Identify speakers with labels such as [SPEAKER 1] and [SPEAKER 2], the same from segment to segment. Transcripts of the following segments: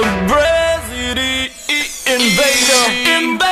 [SPEAKER 1] a Brazilian invader. invader.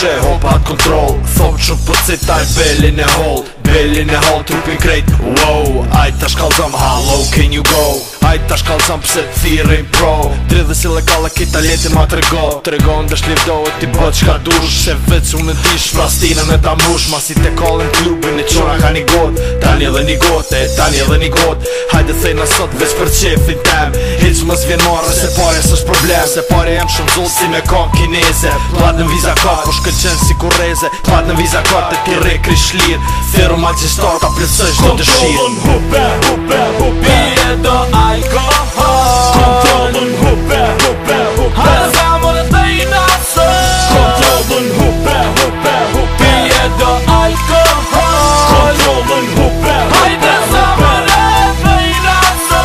[SPEAKER 2] shë Hopa kontrol Thom që pëtë po si taj belin e hold Nivellin e hall trupin krejt Wow, ajt tash kalzom Hello, can you go? Ajt tash kalzom pëse të thirin pro Dridhe si lekala kita leti ma të rego Të rego ndesh li vdo e ti bët qka dush Se vec unë e dish pra me ta mush Ma si te kallin klubin e qora ka një got Tani edhe një got, e tani edhe një got Hajde thejna sot veç për qefin tem Hic mës vjen marrë se pare së është problem Se pare jem shumë zot si me kam kineze Platë në viza kartë, po shkën qenë si kur reze Platë në viza kartë, e ti rekri shlirë Thirë normal që shtar të apresë është do të shirë Kontrolën hupe, hupe, hupe Bire do alkohol
[SPEAKER 1] Kontrolën hupe, hupe, hupe Hazë amore të i nasë Kontrolën hupe, hupe, hupe Bire do alkohol Kontrolën hupe, hupe Hajde zë më rëtë të i nasë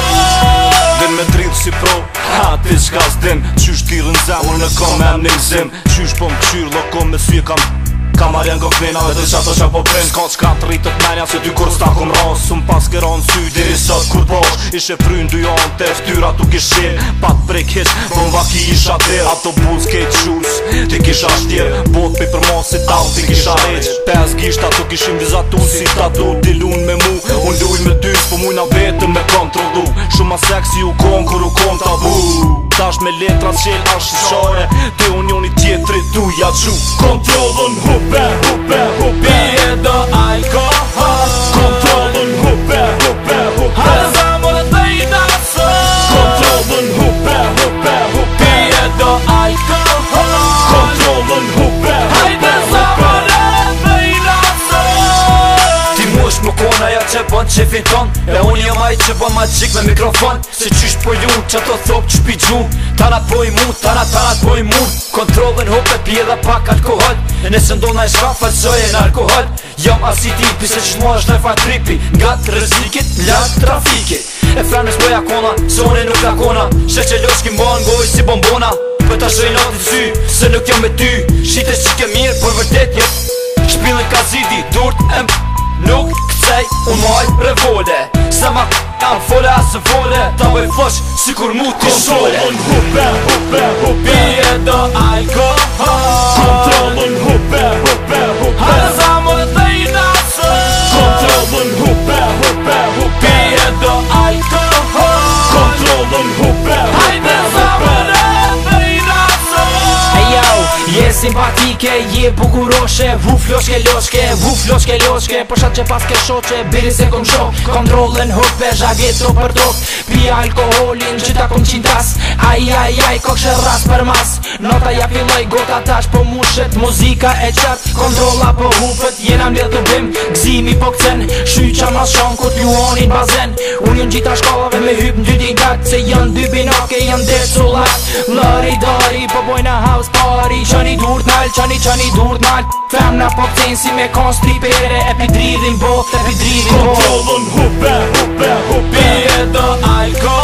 [SPEAKER 1] Din me dritë si pro Ha, ti shka zdenë Qysh t'kirën zemur në kom e në nëzim Qysh po më këshirë loko me s'vje kam kamar nga gëfina dhe dhe qatë të qatë po prind Ska qka të rritë të menja se dy kur s'ta kum ras Sun pas këron sy diri sot kur posh Ishe frynë dy janë të eftyra tuk ishe Pat prek hish, bon vaki isha dir Ato buz ke qus, ti kisha shtir Bot për mos i tal, ti kisha req Pes gisht ato kishim vizatun si tatu Dilun me mu, un luj me dy po mujna vetëm me kontrolu Shuma seksi u kon kur u kon tabu dasht me letra të qelë ashtë shore Të unioni tjetri duja që Kontrodhën hupe, hupe
[SPEAKER 3] qysh më kona ja që bën që fiton ton E unë jam maj që bën ma qik me mikrofon Se qysh po ju që të thop që pi gjum Ta na poj mu, ta ta të boj mu Kontrollën hop pje dhe pak alkohol E nësë ndonaj shka falsoj në alkohol Jam as tipi se qysh mua është në fa tripi Nga të rëzikit, mla të trafikit E frenës bëja kona, se unë nuk da kona Shë që lësh kim bën goj si bombona Për ta shëj në atë të sy, se nuk jam me ty Shite që ke mirë, për vërtet jetë ka zidi, revole Se ma kam fole a se vole Ta voj flush si
[SPEAKER 1] kur mu t'i shole Kontrolën hupe, hupe, hupe Pije do alkohol Kontrolën hupe, hupe, hupe Hala
[SPEAKER 4] simpatike Je bukuroshe Vu floshke loshke Vu floshke loshke Po shatë që pas ke shoqe Biri se kom shok Kontrollen hëpe Zhavjeto për tok Pi alkoholin Që ta kom qindas Aj, aj, aj Kokshe ras për mas Nota ja filloj Gota tash po mushet Muzika e qat Kontrolla po hupet Jena mbjet të bim Gzimi po këcen qa mas shon Kur t'juonin bazen Unë jën gjita Me hyp në dy Se jën dy binake Jën desolat Lëri dari Po bojna house Qani qani dur t'nall, qani qani dur t'nall Fem na po pëtsin si me kon stripere E dridhin bot, e
[SPEAKER 1] dridhin bot Kontrollon hupe, hupe, hupe E do alko